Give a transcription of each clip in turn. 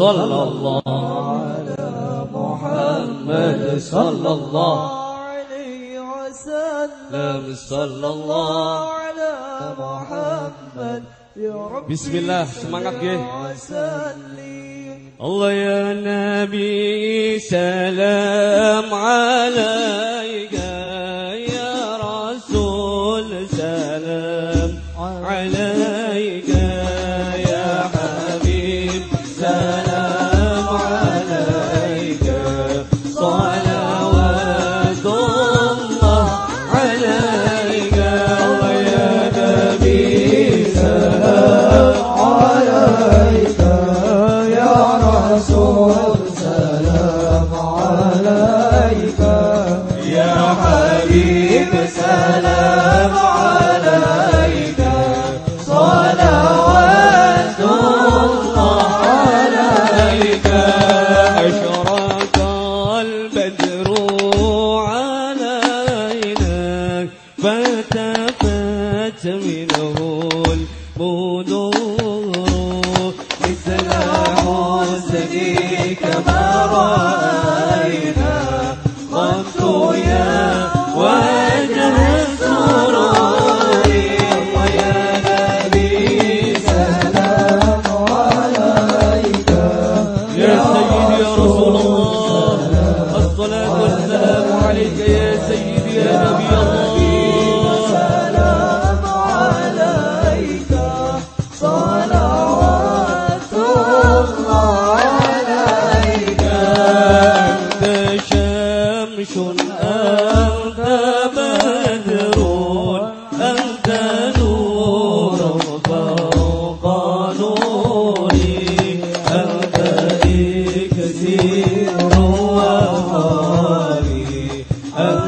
صلى الله على محمد صلى الله عليه وسلم صلى الله على محمد بسم الله semangat gih Allah ya Nabi salam alaik يا حبيب سلام عليك. صلوات الله عليك. أشرق البدر علينا. فالتفت منه البدور مثل حسنك ما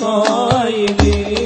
قايلي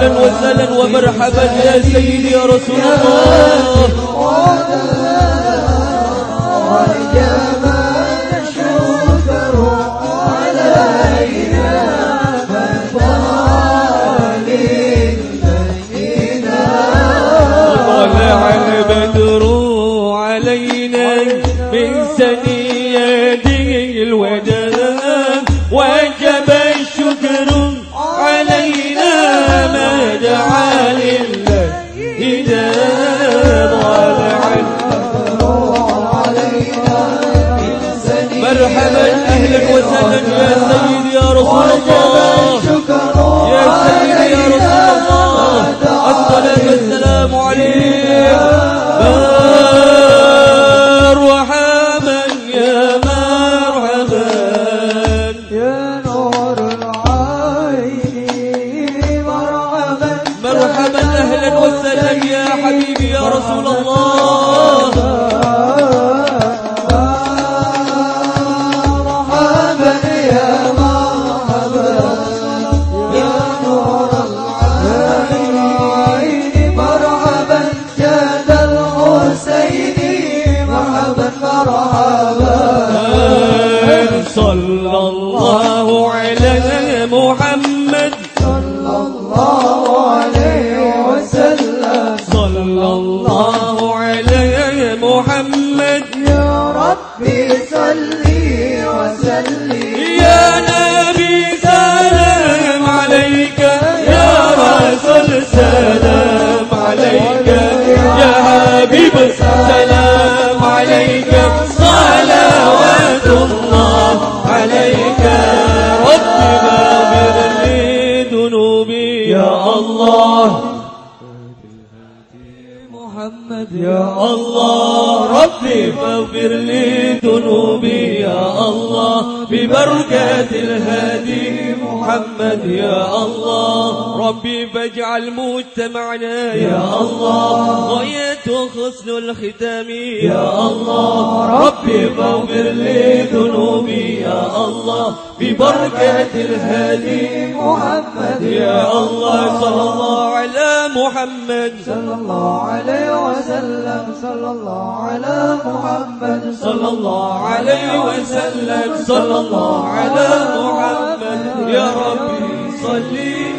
أهلا وسهلا ومرحبا يا سيدي يا رسول الله. صلى الله على محمد. صلى الله عليه وسلم صلى الله على محمد. يا ربي صلي وسلم يا نبي سلام عليك. يا رسول سلام عليك. يا حبيب سلام ربي فاغفر لي ذنوبي يا الله ببركة الهادي محمد يا الله. ربي فاجعل مجتمعنا يا الله غاية حسن الختام يا الله. ربي فاغفر لي ذنوبي يا الله ببركة الهادي محمد يا الله. صلى الله محمد. صلى الله عليه وسلم صلى الله على محمد. صلى الله عليه وسلم صلى الله على محمد. يا ربي صلي